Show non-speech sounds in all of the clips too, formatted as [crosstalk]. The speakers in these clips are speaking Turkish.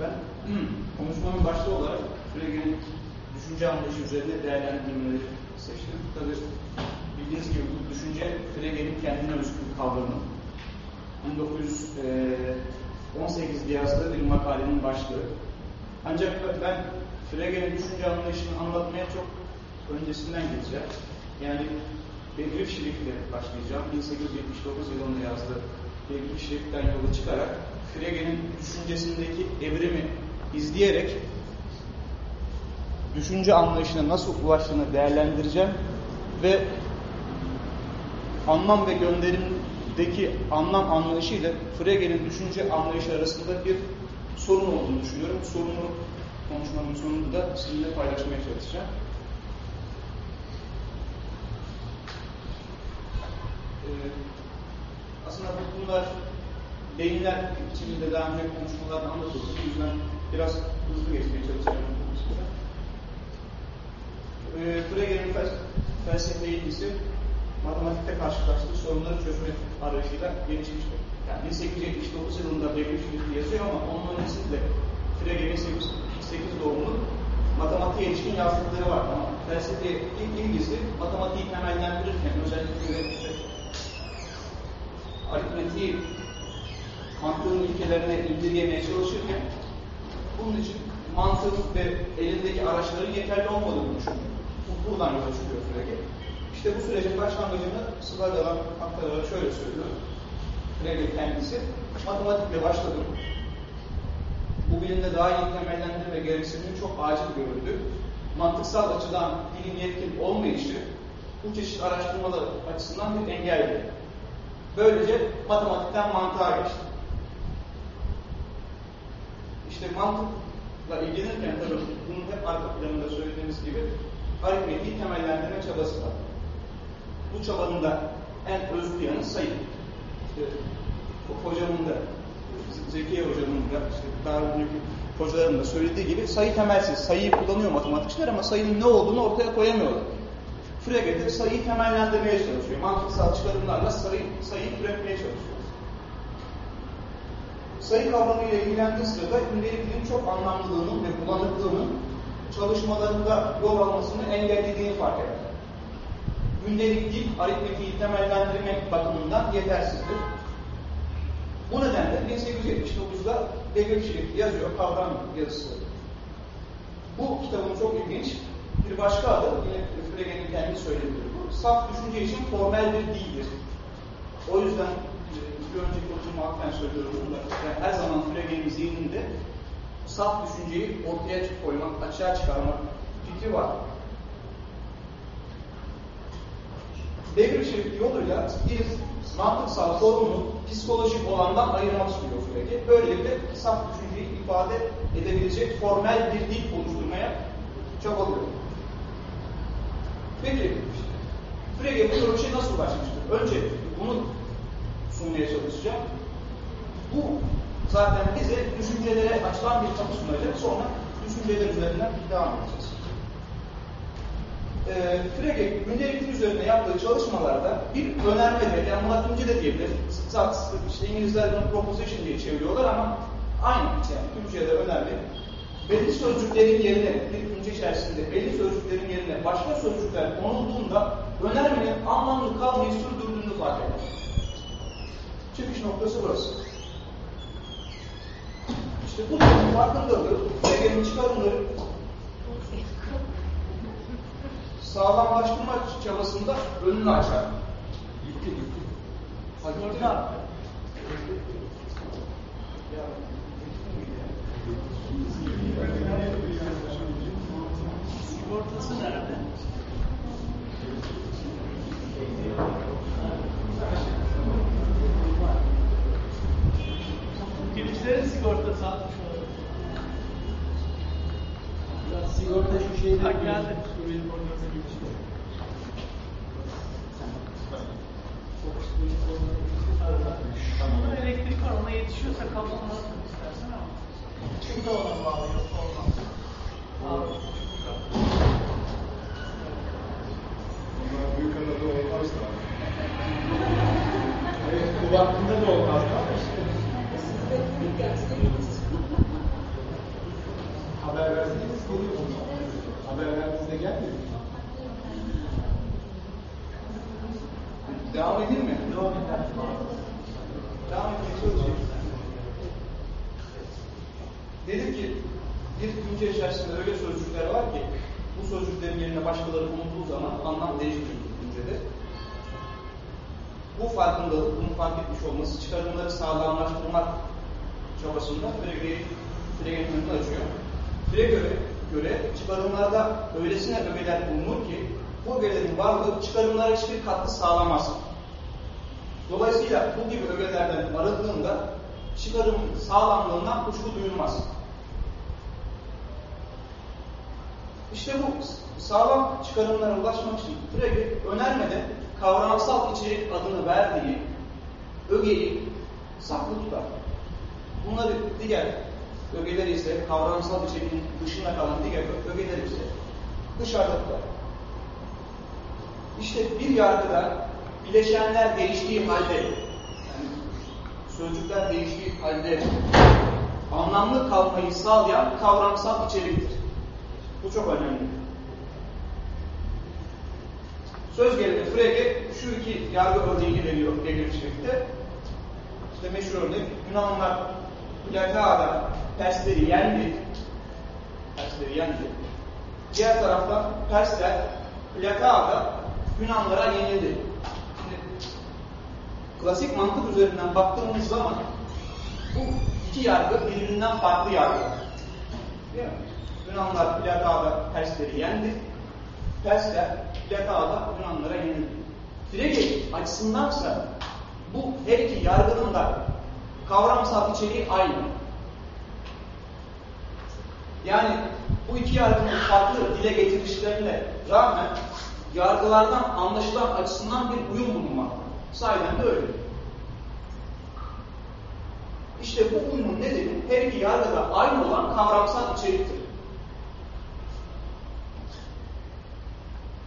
Ben [clears throat] konuşmanın başta olarak Frege'nin düşünce anlayışı üzerine değerlendirmeleri seçtim. Tabii bildiğiniz gibi bu düşünce Frege'nin kendine özgü kavramı. 1918'de yazdığı bir makalenin başlığı. Ancak ben Frege'nin düşünce anlayışını anlatmaya çok öncesinden gideceğim. Yani Begriff Schrift'le başlayacağım. 1879 yılında yazdığı Begriff Schrift'ten yola çıkarak Frege'nin düşüncesindeki evrimi izleyerek düşünce anlayışına nasıl ulaştığını değerlendireceğim ve anlam ve gönderimdeki anlam anlayışı ile Frege'nin düşünce anlayışı arasında bir sorun olduğunu düşünüyorum. Sorunu konuşmamın sonunda da sizinle paylaşmaya çalışacağım. Ee, aslında bunlar beyinler içinde daha önce konuşmalarda anlatıldı. O yüzden biraz hızlı geçmeye çalışacağım. Ee, Frege'nin felsefe ilgisi matematikte karşılaştığı sorunları çözme arayışıyla gelişmiştir. Yani 1879 yılında Beckett yazıyor ama onun öncesinde Frege'nin 8 doğumlu matematiğe ilişkin yazdıkları var ama felsefe ilgisi matematiği temellendirirken özellikle aritmetiği mantığın ilkelerine indirgemeye çalışırken bunun için mantığın ve elindeki araçların yeterli olmadığını düşünüyor. Buradan yola çıkıyor Frege. İşte bu sürecin başlangıcını Slagalan aktararak şöyle söylüyor. Frege kendisi. Matematikle başladım. Bu bilimde daha iyi temellendirme gereksinimi çok acil görüldü. Mantıksal açıdan bilim yetkin olmayışı bu çeşit araştırmalar açısından bir engeldi. Böylece matematikten mantığa geçti. İşte mantıkla ilgilenirken tabii bunun hep arka planında söylediğimiz gibi aritmetiği temellendirme çabası var. Bu çabanın da en özlü yanı sayı. İşte, hocamın da Zekiye hocamın da işte daha önceki hocaların da söylediği gibi sayı temelsiz. Sayıyı kullanıyor matematikçiler ama sayının ne olduğunu ortaya koyamıyorlar. Frege de sayıyı temellendirmeye çalışıyor. Mantıksal çıkarımlarla sayı, sayıyı türetmeye çalışıyor. Sayı kavramıyla ilgilendiği sırada gündelikliğin çok anlamlılığının ve bulanıklığının çalışmalarında yol almasını engellediğini fark eder. Gündelik dil aritmetiği temellendirmek bakımından yetersizdir. Bu nedenle 1879'da Begrip yazıyor, kavram yazısı. Bu kitabın çok ilginç. Bir başka adı, yine Frege'nin kendi söylediği bu, saf düşünce için formel bir dildir. O yüzden bir önceki hocam hakikaten söylüyorum bunu da. Yani her zaman Frege'nin zihninde saf düşünceyi ortaya koymak, açığa çıkarmak fikri var. Begrip yoluyla bir mantıksal sorunu psikolojik olandan ayırmak istiyor Frege. Böylelikle saf düşünceyi ifade edebilecek formel bir dil oluşturmaya çabalıyor. Peki, Frege bu görüşe nasıl ulaşmıştır? Önce bunu sunmaya çalışacağım. Bu zaten bize düşüncelere açılan bir kapı sunacak. Sonra düşünceler üzerinden devam edeceğiz. E, Frege gündelik üzerine yaptığı çalışmalarda bir önerme yani Latince de diyebilir. İşte İngilizler bunu proposition diye çeviriyorlar ama aynı yani Türkçe'de önerme. Belli sözcüklerin yerine, bir cümle içerisinde belli sözcüklerin yerine başka sözcükler konulduğunda önermenin anlamlı kalmayı sürdürdüğünü fark eder. Çıkış noktası burası. İşte bu farkındalığı, Frege'nin çıkarımları sağlamlaştırma çabasında önünü açar. Gitti gitti. Hadi orada. Sigortası Girişlerin sigortası atmış olabilir. Ya sigorta şu şeyde Ha geldi. Benim orada girişler. Ama elektrik var ona yetişiyorsa kablonu atmak istersen ama. Bu da ona bağlı yoksa olmaz. Abi, Bunlar büyük arada olmaz da. Evet, bu vaktinde de Haber verseniz geliyor bunu. Haber verdiğinizde gelmiyor. Devam edeyim mi? Devam edeyim. Devam etmeye çalışayım. Dedim ki bir Türkçe içerisinde öyle sözcükler var ki bu sözcüklerin yerine başkaları bulunduğu zaman anlam değişmiyor Türkçe'de. Bu farkındalık, bunu fark etmiş olması çıkarımları sağlamlaştırmak çabasında Frege'yi Frege'nin önünü açıyor. Göre, göre çıkarımlarda öylesine ögeler bulunur ki bu ögelerin varlığı çıkarımlara hiçbir katkı sağlamaz. Dolayısıyla bu gibi ögelerden arındığında çıkarım sağlamlığından kuşku duyulmaz. İşte bu sağlam çıkarımlara ulaşmak için Frege önermede kavramsal içerik adını verdiği ögeyi saklı tutar. Bunları diğer ögeler ise kavramsal içeriğin dışında kalan diğer ögeler ise dışarıda tutar. İşte bir yargıda bileşenler değiştiği halde yani sözcükler değiştiği halde anlamlı kalmayı sağlayan kavramsal içeriktir. Bu çok önemli. Söz gelimi Frege şu iki yargı örneğini veriyor Hegel'cilikte. İşte meşhur örnek Yunanlılar plakada Persleri yendi. Persleri yendi. Diğer taraftan Persler plakada Yunanlara yenildi. Şimdi, klasik mantık üzerinden baktığımız zaman bu iki yargı birbirinden farklı yargılar. Değil mi? Yunanlar plakada Persleri yendi. Persler plakada Yunanlara yenildi. Frege açısındansa bu her iki yargının da kavramsal içeriği aynı. Yani bu iki yargının farklı dile getirişlerine rağmen yargılardan anlaşılan açısından bir uyum bulunmak. Sahiden de öyle. İşte bu uyumun nedeni her iki yargıda aynı olan kavramsal içeriktir.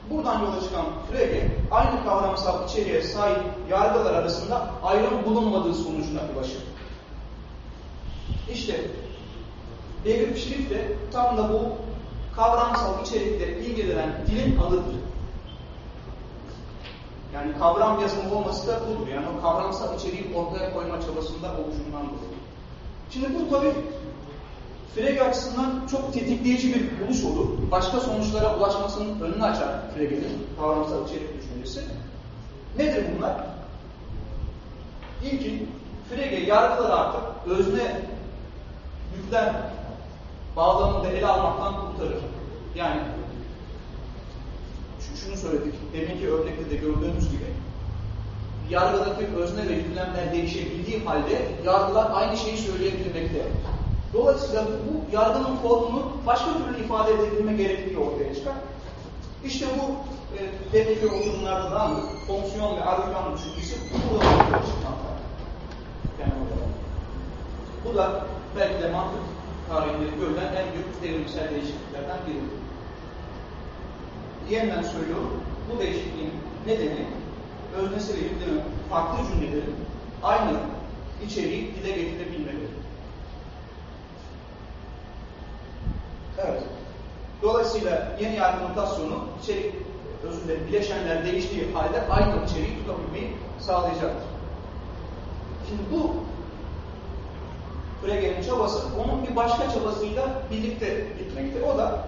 Buradan yola çıkan Frege, aynı kavramsal içeriğe sahip yargılar arasında ayrım bulunmadığı sonucuna ulaşır. İşte David Schrift de tam da bu kavramsal içerikle ilgilenen dilin adıdır. Yani kavram yazımı olması da budur. Yani o kavramsal içeriği ortaya koyma çabasında oluşundan dolayı. Şimdi bu tabii Frege açısından çok tetikleyici bir buluş olur. Başka sonuçlara ulaşmasının önünü açar Frege'nin kavramsal içerik düşüncesi. Nedir bunlar? İlki Frege yargıları artık özne yüklem bağlamında ele almaktan kurtarır. Yani şunu söyledik, deminki örnekte de gördüğümüz gibi yargıdaki özne ve yüklemler değişebildiği halde yargılar aynı şeyi söyleyebilmekte. Dolayısıyla bu yargının formunu başka türlü ifade edilme gerektiği ortaya çıkar. İşte bu e, deminki oturumlarda da anlık, fonksiyon ve argüman düşüncesi bu da ortaya çıkmakta. Bu da belki de mantık tarihinde görülen en büyük devrimsel değişikliklerden biridir. Yeniden söylüyorum, bu değişikliğin nedeni öznesi ve yüklemin farklı cümlelerin aynı içeriği dile getirebilmeleri. Evet. Dolayısıyla yeni yargı notasyonu içerik dilerim, bileşenler değiştiği halde aynı içeriği tutabilmeyi sağlayacaktır. Şimdi bu Frege'nin çabası onun bir başka çabasıyla birlikte gitmekte. O da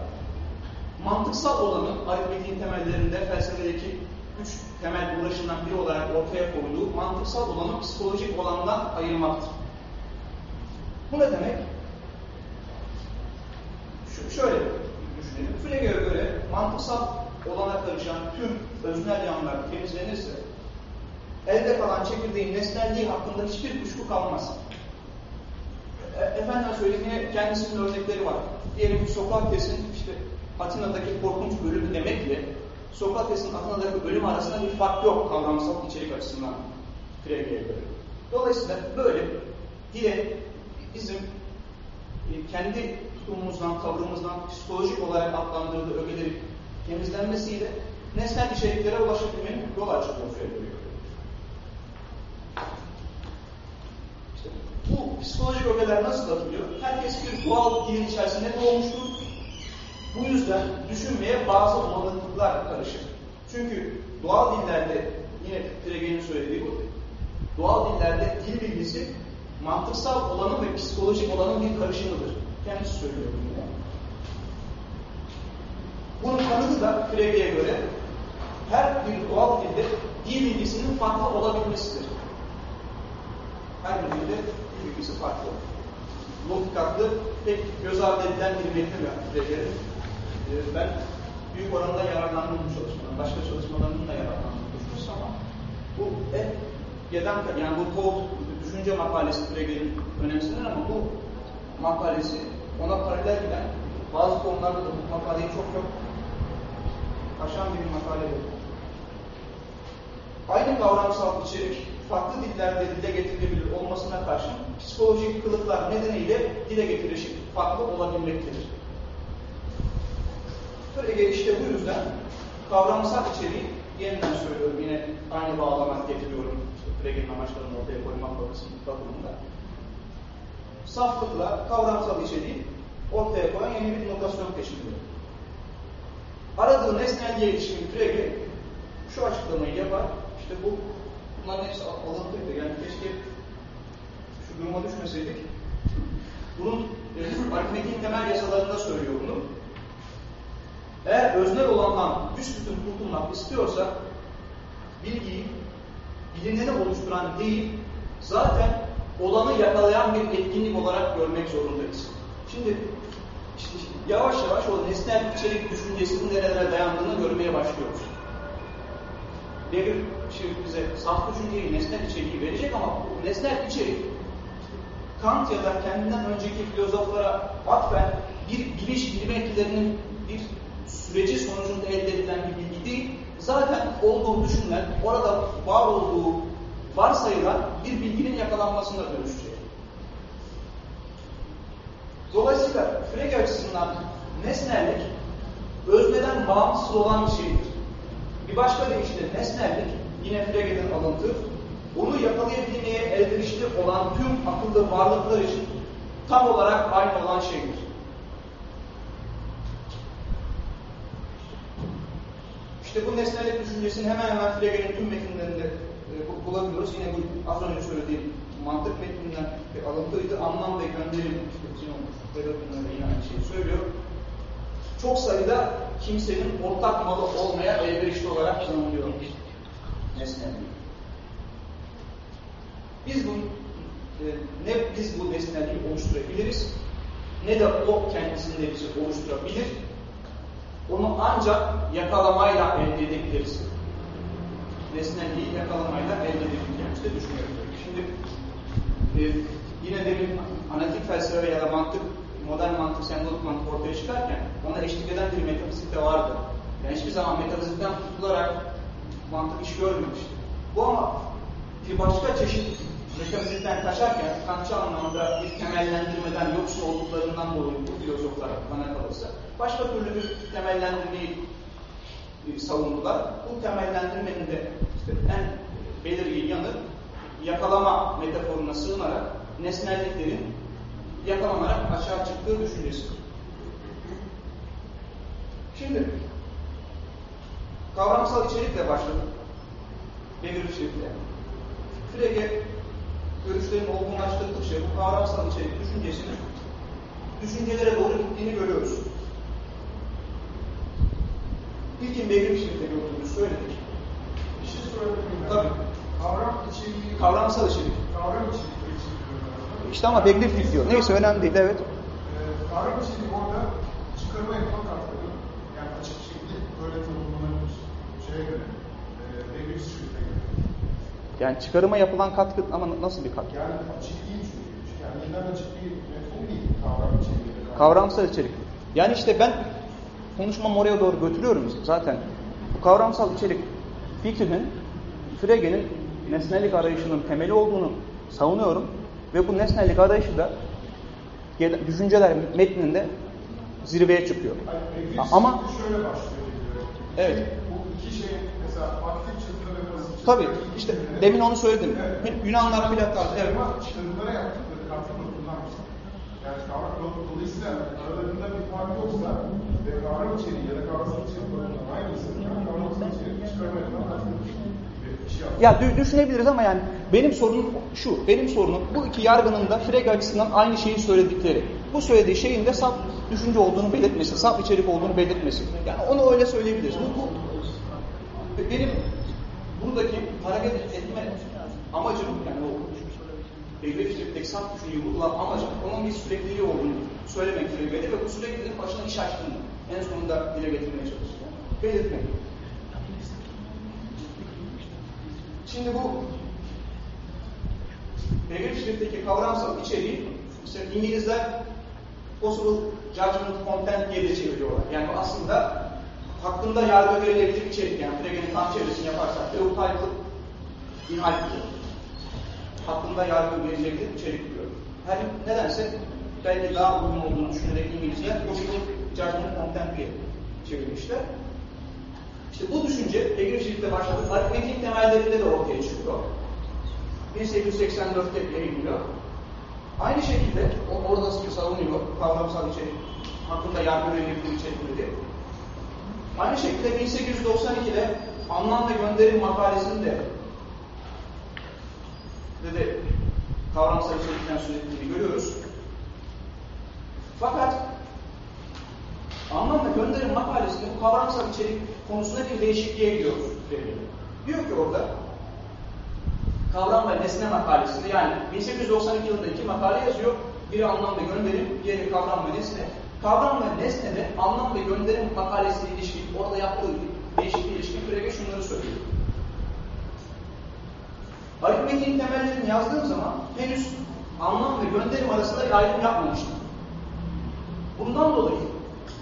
mantıksal olanın aritmetiğin temellerinde felsefedeki üç temel uğraşından biri olarak ortaya koyduğu mantıksal olanı psikolojik olandan ayırmaktır. Bu ne demek? Şu, şöyle Frege'ye göre mantıksal olana karışan tüm öznel yanlar temizlenirse elde kalan çekirdeğin nesnelliği hakkında hiçbir kuşku kalmaz. E, efendim söylediğine kendisinin örnekleri var. Diyelim ki Sokrates'in işte Atina'daki korkunç bölümü demekle Sokrates'in Atina'daki bölüm arasında bir fark yok kavramsal içerik açısından Frege'ye göre. Dolayısıyla böyle dile bizim e, kendi tutumumuzdan, tavrımızdan psikolojik olarak adlandırdığı ögeleri temizlenmesiyle nesnel içeriklere ulaşabilmenin yol açılıyor Frege'ye İşte bu psikolojik ögeler nasıl atılıyor? Herkes bir doğal dilin içerisinde doğmuştur. Bu yüzden düşünmeye bazı bulanıklıklar karışır. Çünkü doğal dillerde, yine Frege'nin söylediği bu, doğal dillerde dil bilgisi mantıksal olanın ve psikolojik olanın bir karışımıdır. Kendisi söylüyor bunu. Bunun kanıtı da Frege'ye göre her bir doğal dilde dil bilgisinin farklı olabilmesidir. Her bir dilde dil bilgisi farklı. Logikatlı pek göz ardı edilen bir metin var Frege'nin. Ee, ben büyük oranda yararlandım bu çalışmadan. Başka çalışmalarının da yararlandım düşünüyorsun ama bu en geden yani bu Code düşünce makalesi Frege'nin önemsenir ama bu makalesi ona paralel giden bazı konularda da bu makaleyi çok çok aşan bir makale bu. Aynı kavramsal içerik farklı dillerde dile getirilebilir olmasına karşın psikolojik kılıklar nedeniyle dile getirilişi farklı olabilmektedir. Frege işte bu yüzden kavramsal içeriği yeniden söylüyorum yine aynı bağlama getiriyorum Frege'nin amaçlarını ortaya koymak bakımında. Saflıkla kavramsal içeriği ortaya koyan yeni bir notasyon peşinde. Aradığı nesnelliğe ilişkin Frege şu açıklamayı yapar. İşte bu bunların hepsi alıntıydı. Yani keşke şu duruma düşmeseydik. Bunun e, aritmetik temel yasalarında söylüyor bunu. Eğer öznel olandan büsbütün kurtulmak istiyorsa bilgiyi bilineni oluşturan değil, zaten olanı yakalayan bir etkinlik olarak görmek zorundayız. Şimdi işte yavaş yavaş o nesnel içerik düşüncesinin nerelere dayandığını görmeye başlıyoruz. Devir şimdi bize saf düşünceyi, nesnel içeriği verecek ama bu nesnel içerik Kant ya da kendinden önceki filozoflara atfen bir biliş bilim etkilerinin bir süreci sonucunda elde edilen bir bilgi değil, zaten olduğu düşünülen, orada var olduğu varsayılan bir bilginin yakalanmasına dönüşecek. Dolayısıyla Frege açısından nesnellik özneden bağımsız olan bir şeydir. Bir başka deyişle nesnellik yine Frege'den alıntı, onu yakalayabilmeye elverişli olan tüm akıllı varlıklar için tam olarak aynı olan şeydir. İşte bu nesnellik düşüncesini hemen hemen Frege'nin tüm metinlerinde e, bulabiliyoruz. Yine bu az önce söylediğim mantık metninden bir alıntıydı. Anlam ve gönderim, işte yine aynı şeyi söylüyor. Çok sayıda kimsenin ortak malı olmaya elverişli olarak tanımlıyor nesnelliği. Biz bu e, ne biz bu nesnelliği oluşturabiliriz ne de o kendisinde bizi oluşturabilir. Onu ancak yakalamayla elde edebiliriz. Nesnelliği yakalamayla elde edebileceğimizi de düşünüyorum. Şimdi e, yine demin analitik felsefe ya da mantık, modern mantık, sembolik mantık ortaya çıkarken ona eşlik eden bir metafizik de vardı. Yani hiçbir zaman metafizikten tutularak mantık iş görmemişti. Bu ama bir başka çeşit metafizikten kaçarken Kantçı anlamda bir temellendirmeden yoksun olduklarından dolayı bu filozoflar bana kalırsa başka türlü bir temellendirmeyi savundular. Bu temellendirmenin de işte en belirgin yanı yakalama metaforuna sığınarak nesnelliklerin yakalanarak aşağı çıktığı düşüncesi. Şimdi kavramsal içerikle başladık. Şekilde. Frege görüşlerin olgunlaştırdıkça bu kavramsal içerik düşüncesinin düşüncelere doğru gittiğini görüyoruz. İlkin bir şekilde gördüğünü söyledik. Bir şey sorabilir miyim? Tabii. Kavram içeriği, Kavramsal içerik. kavram içeriği İşte ama begriff diyor. Neyse önemli değil, evet. Ee, kavram içeriği orada çıkarma yapmak katkılı. Yani açık bir şekilde böyle tanımlanabilir. Şeye göre, e, göre. Yani çıkarıma yapılan katkı ama nasıl bir katkı? Yani açık değil çünkü. Kendinden açık bir mefhum değil kavram içeriği. Kavramsal içerik. Yani işte ben konuşmamı oraya doğru götürüyorum zaten. Bu kavramsal içerik fikrinin Frege'nin nesnelik arayışının temeli olduğunu savunuyorum ve bu nesnelik arayışı da düşünceler metninde zirveye çıkıyor. Hayır, belli Ama şöyle başlıyor. Evet. Bu iki şey mesela aktif çıktı ve pasif tabii işte demin onu söyledim. Evet. Yunanlar Platon evet. Ama yaptıkları katkı bundan Yani kavram dolayısıyla aralarında bir fark yoksa ve içeriği ya da kavramsal içeriği bakımından aynısı. Ya dü- düşünebiliriz ama yani benim sorunum şu. Benim sorunum bu iki yargının da Frege açısından aynı şeyi söyledikleri. bu söylediği şeyin de saf düşünce olduğunu belirtmesi, saf içerik olduğunu belirtmesi. Yani onu öyle söyleyebiliriz. Bu, bu benim buradaki hareket etme amacım yani o belirli şekilde saf düşünceyi vurgulan amacım onun bir sürekliliği olduğunu söylemek Frege'de ve bu sürekliliğin başına iş açtığını en sonunda dile getirmeye çalıştım. Belirtmek. Şimdi bu belirli şekildeki kavramsal içeriği işte İngilizler possible judgment content diye de çeviriyorlar. Yani aslında hakkında yargı verilebilir içerik yani Frege'nin tam çevresini yaparsak Eutypal inhal diyor. Hakkında yargı verilebilir içerik diyor. Her nedense belki daha uygun olduğunu düşünerek İngilizler possible judgment content diye çevirmişler. İşte bu düşünce Egrişlik'te başladı. Aritmetik temellerinde de ortaya çıkıyor. 1884'te yayınlıyor. Aynı şekilde o orada savunuyor kavramsal içerik hakkında yargı verilebilir içerikleri. Aynı şekilde 1892'de anlam ve gönderim makalesinde de, de kavramsal içerikten söz ettiğini görüyoruz. Fakat ve gönderim makalesinde bu kavramsal içerik konusunda bir değişikliğe gidiyor. Diyor ki orada kavram ve nesne makalesinde yani 1892 yılında iki makale yazıyor. Biri anlam ve gönderim, diğeri kavram ve nesne. Kavram ve nesnede anlam ve gönderim makalesiyle ilişkin, orada yaptığı değişikliğe ilişkin Frege şunları söylüyor. Aritmetiğin temellerini yazdığım zaman henüz anlam ve gönderim arasında bir ayrım yapmamıştım. Bundan dolayı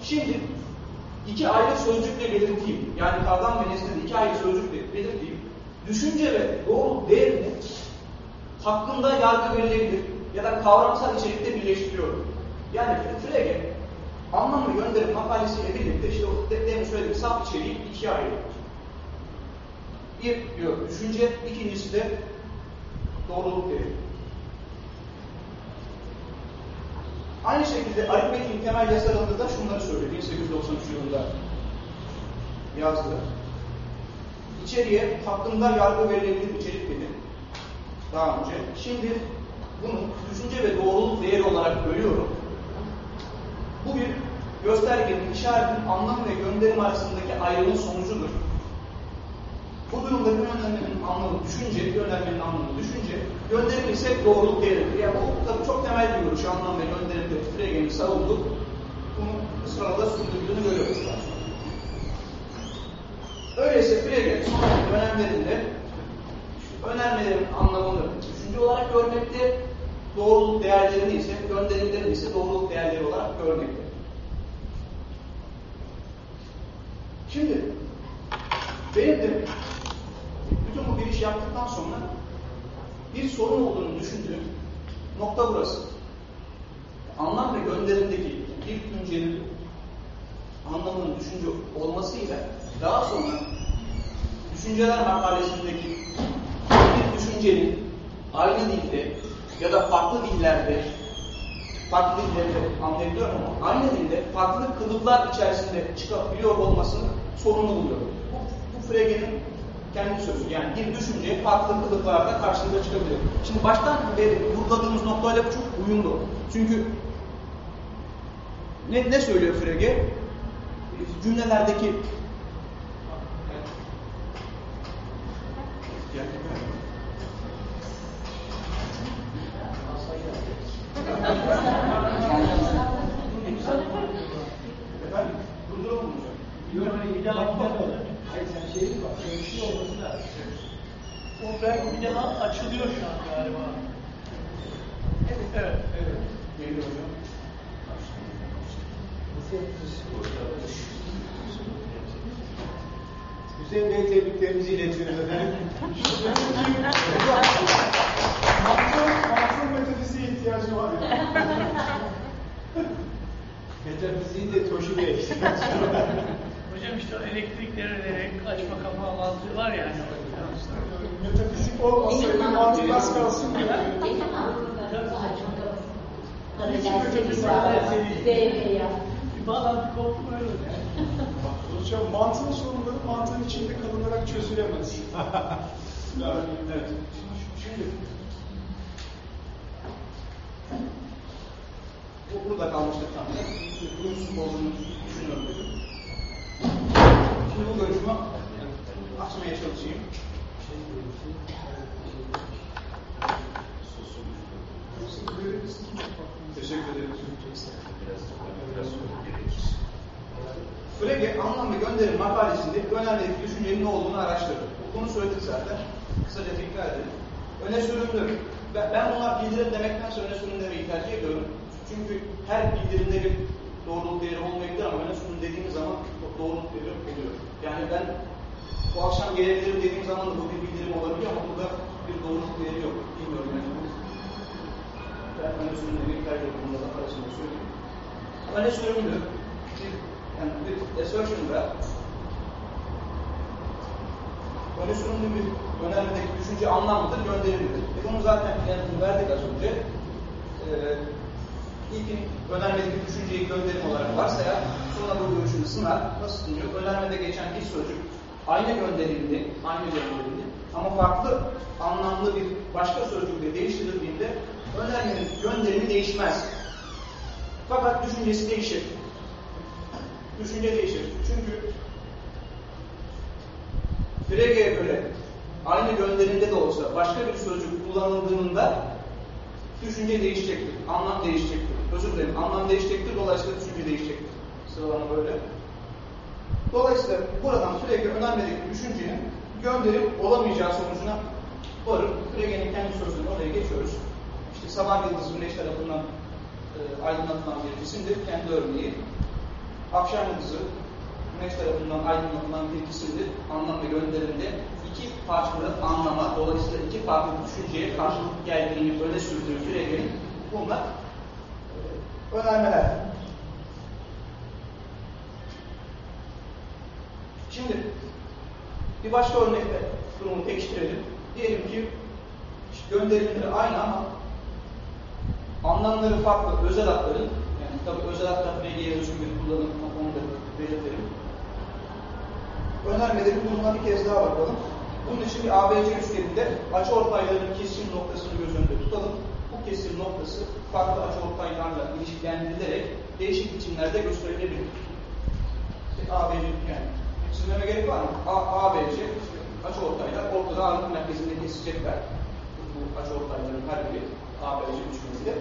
şimdi iki ayrı sözcükle belirteyim, yani kavram ve nesnede iki ayrı sözcükle belirteyim, düşünce ve doğruluk değerini hakkında yargı verilebilir ya da kavramsal içerikte birleştiriyorum. Yani Frege anlam ve gönderim makalesiyle birlikte işte o de, demin söylediğim saf içeriği ikiye ayırıyor. Bir diyor düşünce, ikincisi de doğruluk değeri. Aynı şekilde aritmetik temel yasalarında da şunları söylüyor. 1893 yılında yazdı. İçeriye hakkında yargı verilebilir içerik dedi. Daha önce. Şimdi bunu düşünce ve doğruluk değeri olarak bölüyorum. Bu bir göstergenin, işaretin anlam ve gönderim arasındaki ayrımın sonucudur. Bu durumda bir önermenin anlamı düşünce, bir önermenin anlamı düşünce, gönderim ise doğruluk değeridir. Yani bu tabii çok temel bir görüş, anlam ve gönderimde Frege'nin savunduğu, bunu ısrarla sürdürdüğünü görüyoruz. Öyleyse Frege sonraki dönemlerinde önermelerin anlamını düşünce olarak görmekte, doğruluk değerlerini ise, gönderimlerini ise doğruluk değerleri olarak görmekte. Şimdi benim de bütün bu giriş yaptıktan sonra bir sorun olduğunu düşündüğüm nokta burası. Anlam ve gönderimdeki bir düşüncenin anlamının düşünce olmasıyla daha sonra düşünceler makalesindeki bir düşüncenin aynı dilde ya da farklı dillerde farklı dillerde anlayabiliyorum ama aynı dilde farklı kılıflar içerisinde çıkabiliyor olmasını sorunlu buluyorum. Bu, bu Frege'nin kendi sözü. Yani bir düşünce farklı kılıflarda karşımıza çıkabilir. Şimdi baştan beri vurguladığımız noktayla bu çok uyumlu. Çünkü ne, ne söylüyor Frege? Cümlelerdeki Efendim, durduralım mı hocam? Yok hani bir daha bakmadı. Hayır sen şey mi bak? Bir şey olması lazım. O belki bir daha açılıyor şu an galiba. Evet. Evet. Evet. Geliyor hocam. Hüseyin Bey tebriklerimizi iletiyoruz efendim. Mantığın, mantığın metafiziğe ihtiyacı var yani. Metafiziğin [laughs] de Toşu Bey. [laughs] Hocam işte o elektrikleri vererek açma kapama mantığı var yani. Metafizik olmasaydı mantık az kalsın diye. Bir bağlantı koptu böyle oluyor. Hocam mantığın sorunları mantığın içinde kalınarak çözülemez. Yani, [laughs] evet. Şimdi bu, burada kalmıştık tam. Uyumsuz olduğunu düşünüyorum dedim. Şimdi bu görüşümü açmaya çalışayım. Teşekkür ederim. Frege anlam ve gönderim makalesinde önemli düşüncenin ne olduğunu araştırdı. Bunu söyledik zaten. Kısaca tekrar edelim. Öne sürüldü. Ben, buna bildirim demekten sonra öne sürüm demeyi tercih ediyorum. Çünkü her bildirimde bir doğruluk değeri olmayabilir ama öne sürüm dediğimiz zaman doğruluk değeri oluyor. Yani ben bu akşam gelebilirim dediğim zaman da bu bir bildirim olabiliyor ama burada bir doğruluk değeri yok. Bilmiyorum yani. Ben öne sürüm demeyi tercih ediyorum. Bunu da arasında söyleyeyim. Öne bir, yani bir assertion'da öne bir önermedeki düşünce anlamlıdır, gönderimlidir. E bunu zaten yanıtını verdik az önce. Ee, ilkin önermedeki düşünceyi gönderim olarak varsayar, sonra bu görüşünü sınar. Nasıl sınıyor? Önermede geçen bir sözcük aynı gönderimli, aynı gönderimli ama farklı anlamlı bir başka sözcükle değiştirildiğinde önermenin gönderimi değişmez. Fakat düşüncesi değişir. Düşünce değişir. Çünkü Frege'ye göre aynı gönderimde de olsa başka bir sözcük kullanıldığında düşünce değişecektir, anlam değişecektir. Özür dilerim, anlam değişecektir, dolayısıyla düşünce değişecektir. Sıralama böyle. Dolayısıyla buradan Frege önermedeki düşüncenin gönderim olamayacağı sonucuna varır. Frege'nin kendi sözünü oraya geçiyoruz. İşte sabah yıldızı güneş tarafından e, aydınlatılan bir cisimdir, kendi örneği. Akşam yıldızı güneş tarafından aydınlatılan bir cisimdir, anlam ve gönderimde iki farklı anlama, dolayısıyla iki farklı düşünceye karşılık geldiğini öne sürdüğü süregenin bunlar e, önermeler. Şimdi bir başka örnekle durumu pekiştirelim. Diyelim ki gönderimleri aynı ama anlamları farklı, özel adların, yani tabi özel adlar bilgiye özgü bir kullanım, onu da belirtelim. Önermeleri durumuna bir kez daha bakalım. Bunun için bir ABC üçgeninde açı ortaylarının kesim noktasını göz önünde tutalım. Bu kesim noktası farklı açı ortaylarla ilişkilendirilerek değişik biçimlerde gösterilebilir. İşte ABC yani çizmeme gerek var mı? A, ABC açı ortaylar ortada ağırlık merkezinde kesecekler. Bu açı ortayların her biri ABC üçgeninde.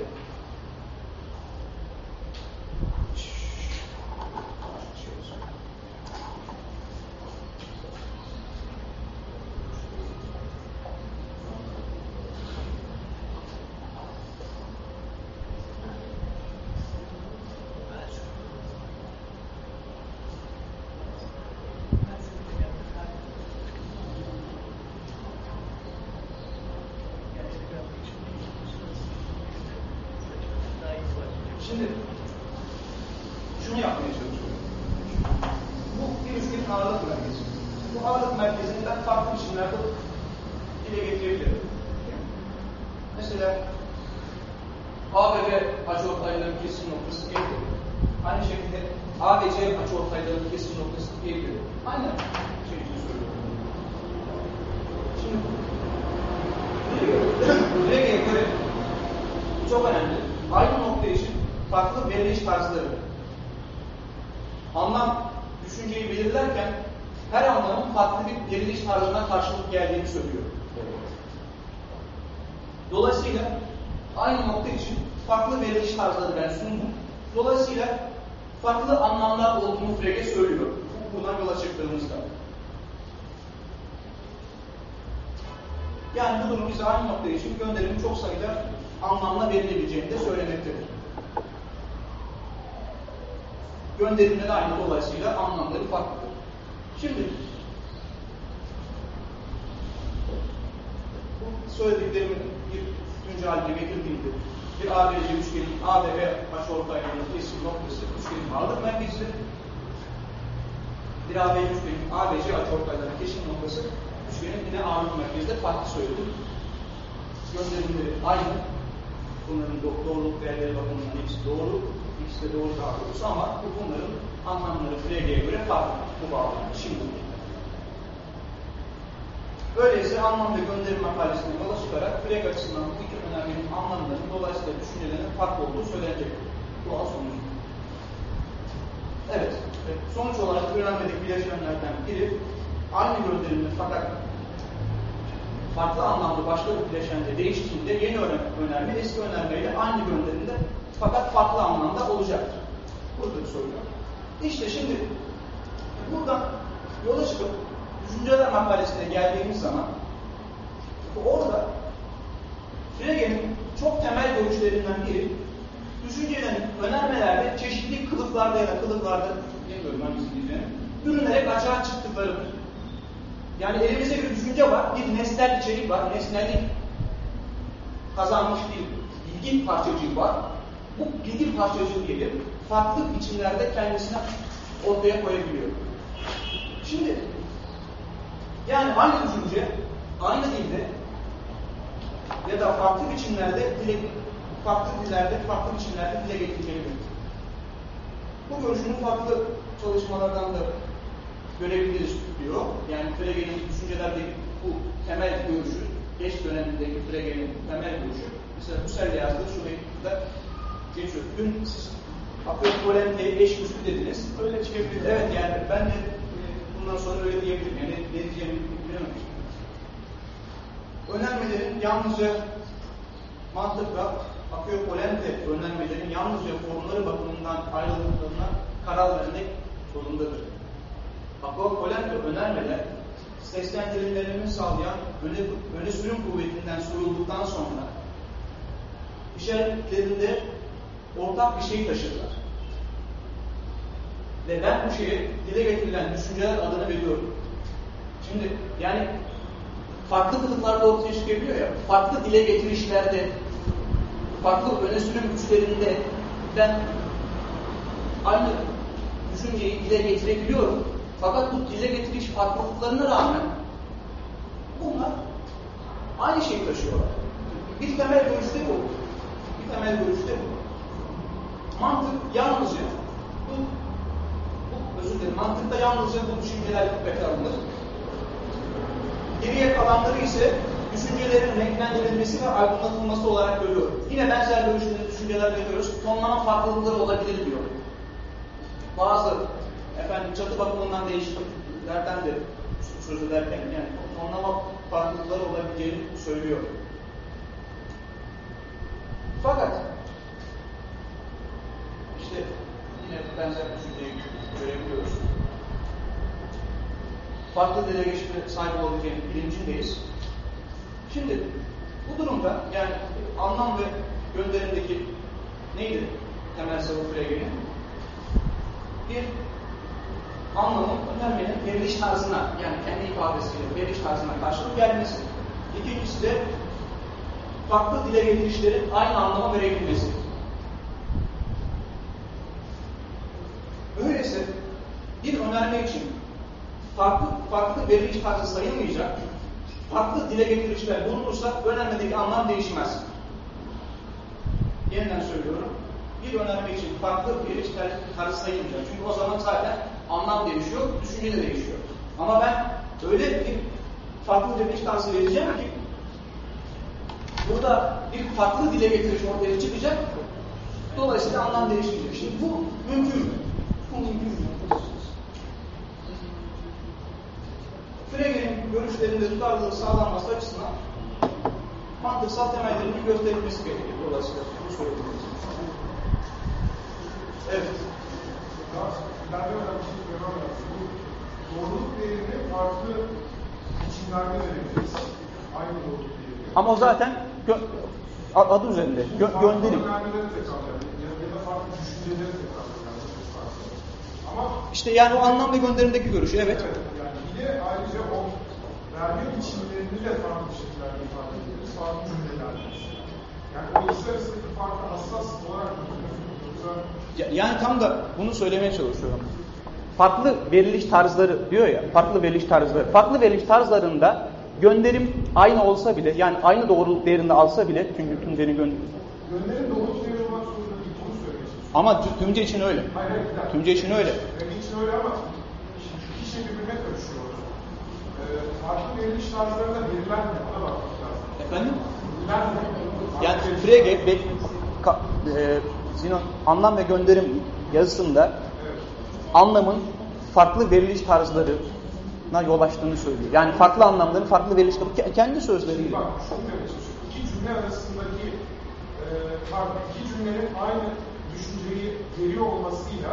Şimdi şunu yapmaya çalışıyorum. Bu bir üçgenin ağırlık merkezi. Bu ağırlık merkezini ben farklı biçimlerde dile getirebilirim. Mesela A ve B açıortayların kesim noktası E'dir. Aynı şekilde A ve C açıortayların kesim noktası E'dir. Aynı şekilde söylüyorum. Şimdi Brege'ye göre bu çok önemli. Aynı nokta için veriliş tarzları. Anlam düşünceyi belirlerken her anlamın farklı bir veriliş tarzına karşılık geldiğini söylüyor. Dolayısıyla aynı nokta için farklı veriliş tarzları ben sundum. Dolayısıyla farklı anlamlar olduğunu Frege söylüyor. Buradan yola çıktığımızda. Yani bu durum bize aynı nokta için gönderimin çok sayıda anlamla verilebileceğini de söylemektedir. Gönderimleri aynı dolayısıyla anlamları farklıdır. Şimdi bu söylediklerimin bir güncel haline getirdiğimde bir ABC üçgenin A ve B açıortaylarının kesim noktası üçgenin ağırlık merkezidir. Bir ABC üçgenin ABC açıortaylarının kesim noktası üçgenin yine ağırlık merkezinde farklı söyledim. Gönderimleri aynı. Bunların do doğruluk değerleri bakımından hepsi doğru. İkisi de doğru daha ama bu bunların anlamları Frege'ye göre farklı bu bağlamda. Şimdi Öyleyse anlam ve gönderim makalesine yola çıkarak Frege açısından bu iki önemlinin anlamlarının dolayısıyla düşüncelerinin farklı olduğu söylenecektir. doğal sonucu. Evet, sonuç olarak öğrenmedik bileşenlerden biri aynı gönderimde fakat farklı anlamda başka bir bileşende değiştiğinde yeni önerme eski önermeyle aynı gönderimde fakat farklı anlamda olacaktır. Burada bir soru var. İşte şimdi buradan yola çıkıp düşünceler makalesine geldiğimiz zaman orada Frege'nin çok temel görüşlerinden biri düşüncelerin önermelerde çeşitli kılıflarda ya da kılıflarda bilmiyorum hangisi diyeceğim bürünerek açığa çıktıklarıdır. Yani elimizde bir düşünce var, bir nesnel içerik var, nesnellik kazanmış bir bilgi parçacığı var. Bu bilgi parçacığı gelir, farklı biçimlerde kendisine ortaya koyabiliyor. Şimdi, yani aynı düşünce, aynı dilde ya da farklı biçimlerde dile, farklı dillerde, farklı biçimlerde dile getirilebilir. Bu görüşünü farklı çalışmalardan da görebiliriz diyor. Yani Frege'nin düşüncelerdeki bu temel görüşü, geç dönemindeki Frege'nin temel görüşü, mesela Husserl'le yazdığı şu mektupta geçiyor. Dün siz Apokpolen'le eş güçlü dediniz. Öyle çevirdim. Evet yani ben de e, bundan sonra öyle diyebilirim. Yani ne diyeceğimi bilememiştim. Önermelerin yalnızca mantıkla Apokpolen'de önermelerin yalnızca formları bakımından ayrıldıklarına karar vermek zorundadır. Apokpolen'de önermeler seslendirimlerini sağlayan öne, öne sürüm kuvvetinden soyulduktan sonra işaretlerinde ortak bir şey taşırlar. Ve ben bu şeye dile getirilen düşünceler adını veriyorum. Şimdi yani farklı kılıklarda ortaya çıkabiliyor ya, farklı dile getirişlerde, farklı öne sürüm güçlerinde ben aynı düşünceyi dile getirebiliyorum. Fakat bu dile getiriş farklılıklarına rağmen bunlar aynı şeyi taşıyorlar. Bir temel görüşte bu. Bir temel görüşte bu. Mantık yalnızca bu, bu özür dilerim, mantıkta yalnızca bu düşünceler bekarlanır. Geriye kalanları ise düşüncelerin renklendirilmesi ve aydınlatılması olarak görüyor. Yine benzer görüşleri, düşünceler görüyoruz. Tonlama farklılıkları olabilir diyor. Bazı efendim çatı bakımından değişikliklerden de söz ederken yani tonlama farklılıkları olabileceğini söylüyor. Fakat işte yine benzer düşünceyi görebiliyoruz. Farklı dile geçme sahip olabileceğinin bilincindeyiz. Şimdi bu durumda yani anlam ve gönderimdeki neydi temel savı Frege'nin? Bir anlamın önermenin veriliş tarzına yani kendi ifadesiyle veriliş tarzına karşılık gelmesi. İkincisi de farklı dile getirişlerin aynı anlama verebilmesi. Öyleyse bir önerme için farklı farklı veriliş tarzı sayılmayacak, farklı dile getirişler bulunursa önermedeki anlam değişmez. Yeniden söylüyorum. Bir önerme için farklı veriliş tarzı sayılmayacak. Çünkü o zaman zaten anlam değişiyor, düşünce de değişiyor. Ama ben öyle bir farklı veriliş tarzı vereceğim ki burada bir farklı dile getiriş ortaya çıkacak. Dolayısıyla anlam değişmeyecek. Şimdi bu mümkün mü? Bu mümkün mü? Frege'nin görüşlerinde tutarlılığı sağlanması açısından mantıksal temellerinin gösterilmesi gerekir. Dolayısıyla bu söylediğimiz. Evet. Ben de öyle bir şey lazım. Bu doğruluk değerini farklı biçimlerde verebiliriz. Aynı doğruluk değerini. Ama o zaten adı üzerinde. Gö- gönderim. İşte yani o anlam ve gönderimdeki görüşü evet. evet, yani bir de ayrıca o verme biçimlerini de farklı şekillerde ifade edebiliriz. Farklı cümlelerle. Yani o ikisi arasındaki farkı hassas olarak Yani tam da bunu söylemeye çalışıyorum. Farklı veriliş tarzları diyor ya, farklı veriliş tarzları. Farklı veriliş tarzlarında gönderim aynı olsa bile, yani aynı doğruluk değerinde alsa bile, çünkü tümcenin gönderim. Gönderin doğruluk değeri olmak zorunda değil. Çalışıyorum. Ama tü- tümce için öyle. Hayır hayır. Tümce için öyle. Benim için öyle ama iki şey birbirine karışıyor. Ee, farklı veriliş tarzlarında verilen ne? Ona bakmak lazım. Efendim? Verilen ne? Yani Frege e, Zinon anlam ve gönderim yazısında anlamın farklı veriliş tarzlarına yol açtığını söylüyor. Yani farklı anlamların farklı veriliş tarzı kendi sözleriyle. Bak demeye çalışıyorum. İki cümle arasındaki e, fark, iki cümlenin aynı düşünceyi veriyor olmasıyla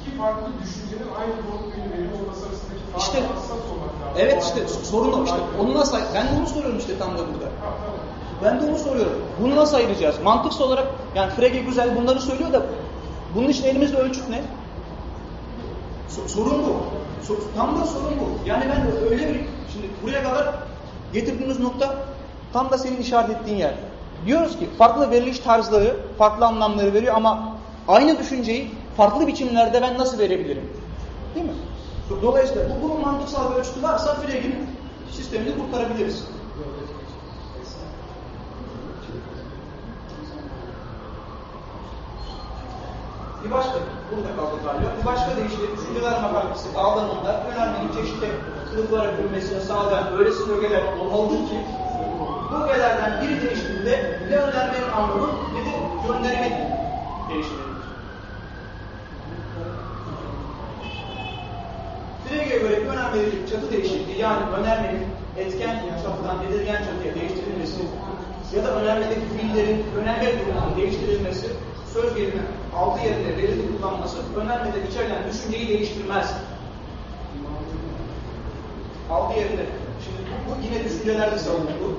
iki farklı düşüncenin aynı doğrultuyu veriyor olması arasındaki farkı İşte- hassas olmak lazım. Evet işte sorun o işte. Onu nasıl ben de onu soruyorum işte tam da burada. Ha, tamam. Ben de onu soruyorum. Bunu nasıl ayıracağız? Mantıksal olarak yani Frege güzel bunları söylüyor da bunun için elimizde ölçüt ne? So- sorun bu. So- tam da sorun bu. Yani ben öyle bir şimdi buraya kadar getirdiğimiz nokta tam da senin işaret ettiğin yer. Diyoruz ki farklı veriliş tarzları farklı anlamları veriyor ama aynı düşünceyi farklı biçimlerde ben nasıl verebilirim? Değil mi? Dolayısıyla bu bunun mantıksal bir ölçütü varsa Frege'nin sistemini kurtarabiliriz. Bir başka, burada kaldı galiba. Bir başka deyişle düşünceler makalesi bağlamında önermenin çeşitli kılıflara bölünmesini sağlayan öylesi bölgeler olmalıdır ki bu bölgelerden biri değiştiğinde ne önermenin anlamı ne de göndermenin değişmelidir. Frege'ye göre bir önermeli çatı değişikliği yani önermenin etken çatıdan belirgen çatıya değiştirilmesi ya da önermedeki fiillerin önerme durumunun değiştirilmesi söz gelimi aldığı yerine belirli kullanması önermede içerilen düşünceyi değiştirmez. Aldığı yerine. Şimdi bu, bu yine düşüncelerde savunuldu.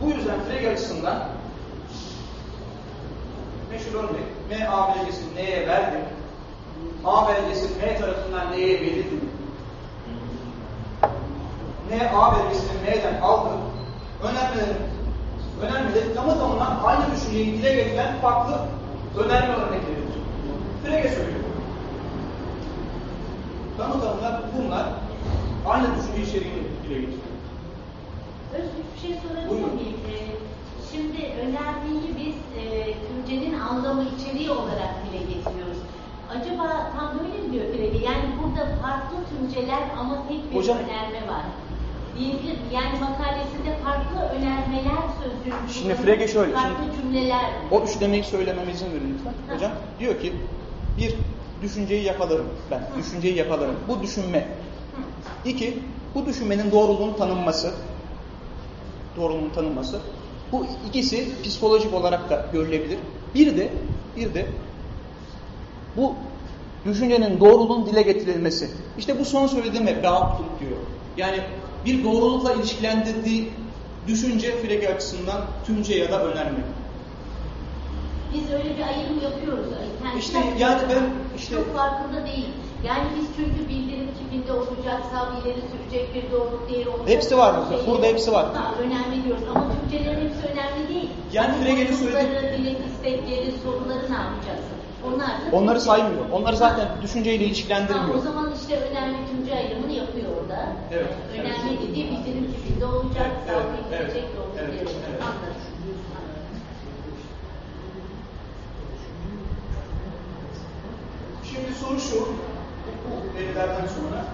Bu yüzden Frege açısından meşhur örnek M A belgesi neye verdi? A belgesi M tarafından neye verildi? N A belgesini M'den aldı. Önermelerin önermeleri tamı tamına aynı düşünceyi dile getiren farklı önerme örnekleridir. Frege söylüyor. Tamı tamına bunlar aynı düşünce içeriğini dile getiriyor. Özgür bir şey sorabilir miyim? Ee, şimdi önermeyi biz e, Türkçenin anlamı içeriği olarak dile getiriyoruz. Acaba tam böyle mi diyor Frege? Yani burada farklı Türkçeler ama tek bir Hocam- önerme var. Diyebilir? Yani makalesinde farklı önermeler sözcüğü. Şimdi Frege şöyle, Farklı şimdi- cümleler. O üçlemeyi söylememe izin verin lütfen. Hocam diyor ki bir düşünceyi yakalarım ben. Düşünceyi yakalarım. Bu düşünme. İki, bu düşünmenin doğruluğunun tanınması. Doğruluğunun tanınması. Bu ikisi psikolojik olarak da görülebilir. Bir de bir de bu düşüncenin doğruluğun dile getirilmesi. İşte bu son söylediğime dağıtlık diyor. Yani bir doğrulukla ilişkilendirdiği düşünce Frege açısından tümce ya da önerme. Biz öyle bir ayrım yapıyoruz. Kendisi İşte yani ben işte- Çok farkında değil. Yani biz çünkü bildirim tipinde olacaksa ileri sürecek bir doğruluk değeri olacak. Hepsi var burada. Şeyi- Burada hepsi var. Ha, önemli diyoruz ama Türkçelerin hepsi önemli değil. Yani Frege'nin söylediği- dilek istekleri, soruları ne yapacaksın? Onlar da Onları saymıyor. Onları zaten düşünceyle Ha, ilişkilendirmiyor. o zaman işte önemli Türkçe ayrımını yapıyor Evet, Önemli evet. dediği bildirim tipinde olacak, Evet, sağlık evet, gidecek evet, doğruluk evet, olacak. evet. Anladım. Şimdi soru şu, bu verilerden sonra.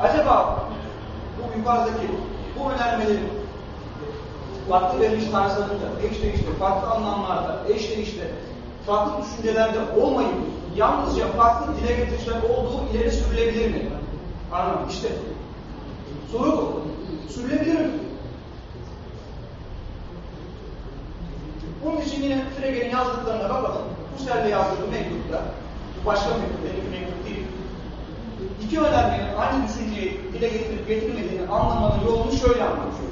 Acaba bu yukarıdaki bu önermelerin farklı veriliş tarzlarında, eş değişte, farklı anlamlarda, eş değişte, farklı düşüncelerde olmayıp yalnızca farklı dile getirişler olduğu ileri sürülebilir mi? Anladım. İşte soru bu. Sürülebilir mi? Bunun için yine Frege'nin yazdıklarına bakalım. Husserl'le yazdığı mektupta, başka mektup, benim mektup değil. İki önermenin aynı düşünceyi dile getirip getirmediğini anlamanın yolunu şöyle anlatıyor.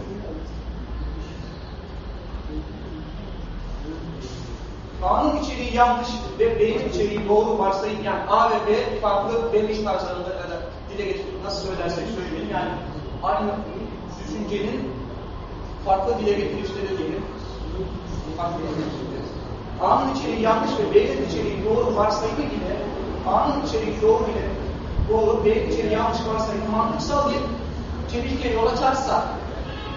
A'nın içeriği yanlış ve B'nin içeriği doğru varsayın yani A ve B farklı veriliş tarzlarında ya da dile getirip nasıl söylersek söyleyelim yani aynı düşüncenin farklı dile getirişleri diyelim. Farklı. A'nın içeriği yanlış ve B'nin içeriği doğru varsayımı ile A'nın içeriği doğru ile doğru, B'nin içeriği yanlış varsayımı mantıksal bir çelişkiye yol açarsa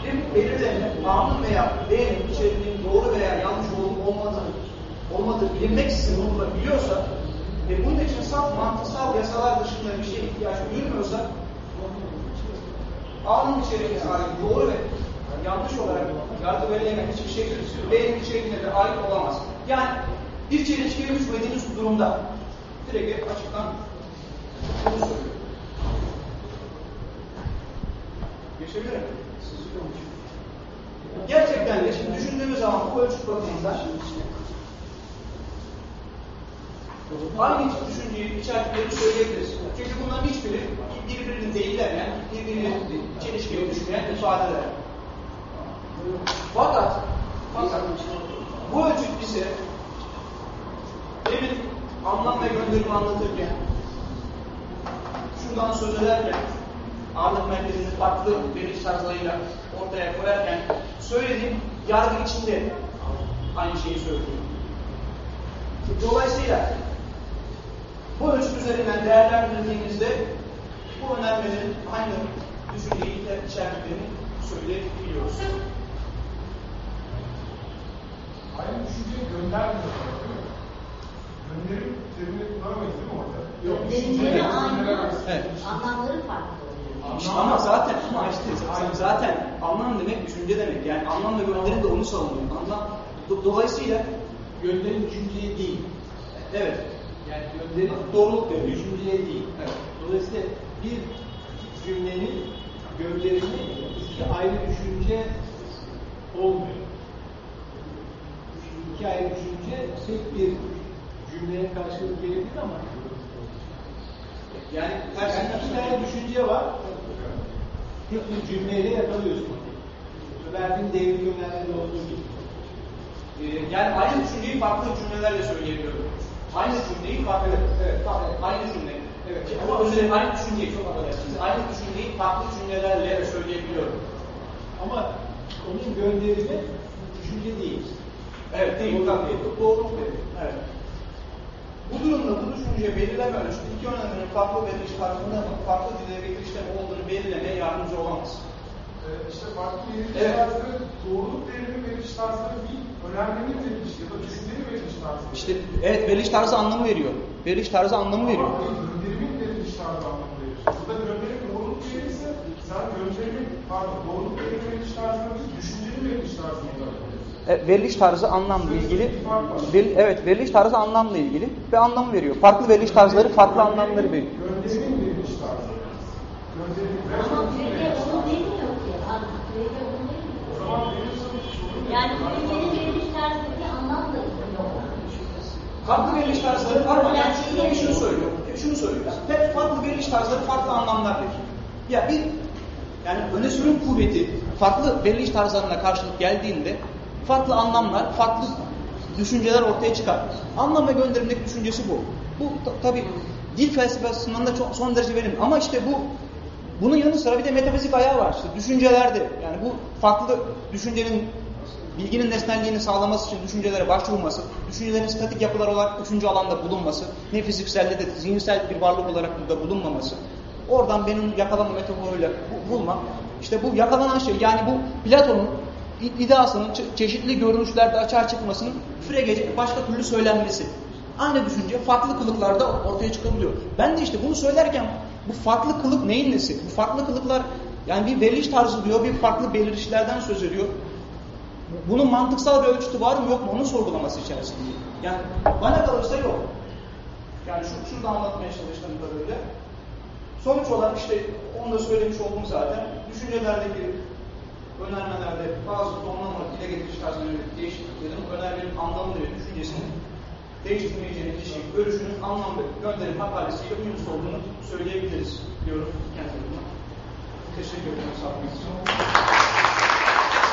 bir belirleme A'nın veya B'nin içeriğinin doğru veya yanlış olup olmadığını olmadığı bilinmeksizin bulunabiliyorsa ve bunun için saf mantıksal yasalar dışında bir şeye ihtiyaç duyulmuyorsa A'nın içeriğine ait doğru ve yanlış olarak yargı verilen hiçbir şey beyin içeriğine de ait olamaz. Yani bir çelişkiye düşmediğiniz durumda direkt açıktan bunu söylüyor. Geçebilir miyim? Gerçekten de şimdi düşündüğümüz zaman bu ölçüt bakımından aynı düşünceyi, içerikleri söyleyebiliriz. Çünkü bunların hiçbiri birbirini değillemeyen, birbirini çelişkiye düşmeyen ifadeler. Fakat, fakat bu ölçüt bize demin anlam ve gönderimi anlatırken şundan söz ederken ağırlık merkezini farklı veriş tarzlarıyla ortaya koyarken söylediğim yargı içinde aynı şeyi söylüyorum. Dolayısıyla bu ölçüt üzerinden değerlendirdiğimizde bu önermelerin aynı düşünceyi içerdiklerini söyleyebiliyoruz. Aynı düşünceyi göndermiyor. Gönderim terimini kullanamayız değil mi orada? Gönderimleri aynı, Evet. anlamları farklı oluyor. İşte ama zaten ama işte zaten anlam demek düşünce demek. Yani anlam ve gönderim de onu savunuyor. Anlam do- dolayısıyla Gönderim düşünceye değil. evet Yani gönderim doğruluk veriyor. düşünceye değil. Evet. Dolayısıyla bir cümlenin gönderimi iki ayrı düşünce olmuyor. İki ayrı düşünce tek bir cümleye karşılık gelebilir ama Yani yani iki tane düşünce var. Tek bir cümleyle yakalıyorsun. Verdiğin devri yönelmede olduğu gibi. Ee, yani aynı düşünceyi farklı cümlelerle söyleyebiliyorum. Aynı cümleyi farklı, evet, farklı, aynı cümle. Evet, ama özür dilerim, aynı düşünceyi çok affedersiniz. Aynı düşünceyi farklı cümlelerle söyleyebiliyorum. Ama onun gönderimi düşünce değil. Evet, değil, tabii. Doğruluk dedi. Evet. Bu durumda bu düşünce belirleme ölçütü iki önemlinin farklı veriliş tarzında mı, farklı dile getirişte mi olduğunu belirlemeye yardımcı olamaz. Ee, işte farklı veriş Evet. tarzları, doğruluk veriş tarzları değil, önermenin veriliş ya da düşüncenin veriliş tarzları. İşte evet veriliş tarzı anlamı veriyor. Veriliş tarzı anlamı veriyor. Ama gönderimin veriliş tarzı anlamı verir. Burada gönderim doğruluk verirse, sen gönderimin, pardon, doğruluk veriliş tarzını değil, düşüncenin veriliş tarzını kullanıyorsun. E, veriliş tarzı anlamla ilgili, ver- evet veriliş tarzı anlamla ilgili ve anlamı veriyor. Farklı veriliş tarzları farklı anlamları veriyor. Gönderimin veriliş tarzı. Gönderimin Ama kredi onu demiyor ki. Artık kredi onu demiyor. O zaman benim sana sorun Yani kredilerin veriliş tarzındaki anlam da yok. Farklı veriliş tarzları var ama yani şunu, şunu söylüyor. Şunu söylüyor. Hep farklı veriliş tarzları farklı anlamlar verir. Ya bir yani öne sürüm kuvveti farklı veriliş tarzlarına karşılık geldiğinde farklı anlamlar, farklı düşünceler ortaya çıkar. Anlam ve gönderimdeki düşüncesi bu. Bu tabi dil felsefesinden de çok son derece verimli. Ama işte bu bunun yanı sıra bir de metafizik ayağı var. İşte düşüncelerde yani bu farklı düşüncenin bilginin nesnelliğini sağlaması için düşüncelere başvurulması, düşüncelerin statik yapılar olarak üçüncü alanda bulunması, ne fizikselde de zihinsel bir varlık olarak burada bulunmaması, oradan benim yakalama metaforuyla bu- bulmam, işte bu yakalanan şey yani bu Platon'un iddiasının çe- çeşitli görünüşlerde açığa çıkmasının Frege'ye başka türlü söylenmesi. Aynı düşünce farklı kılıklarda ortaya çıkabiliyor. Ben de işte bunu söylerken bu farklı kılık neyin nesi? Bu farklı kılıklar yani bir veriliş tarzı diyor, bir farklı belirişlerden söz ediyor. Bunun mantıksal bir ölçütü var mı yok mu onun sorgulaması içerisinde. Yani bana kalırsa yok. Yani şu, şurada anlatmaya çalıştığım kadarıyla. Sonuç olarak işte onu da söylemiş oldum zaten. Düşüncelerdeki önermelerde bazı tonlama dile getiriş tarzlarının değişikliklerin önermenin anlamını ve düşüncesini değiştirmeyeceğini kişi görüşünün anlam ve gönderim makalesiyle uyumsuz olduğunu söyleyebiliriz diyorum kendi adıma. Teşekkür ederim. Sağ olun.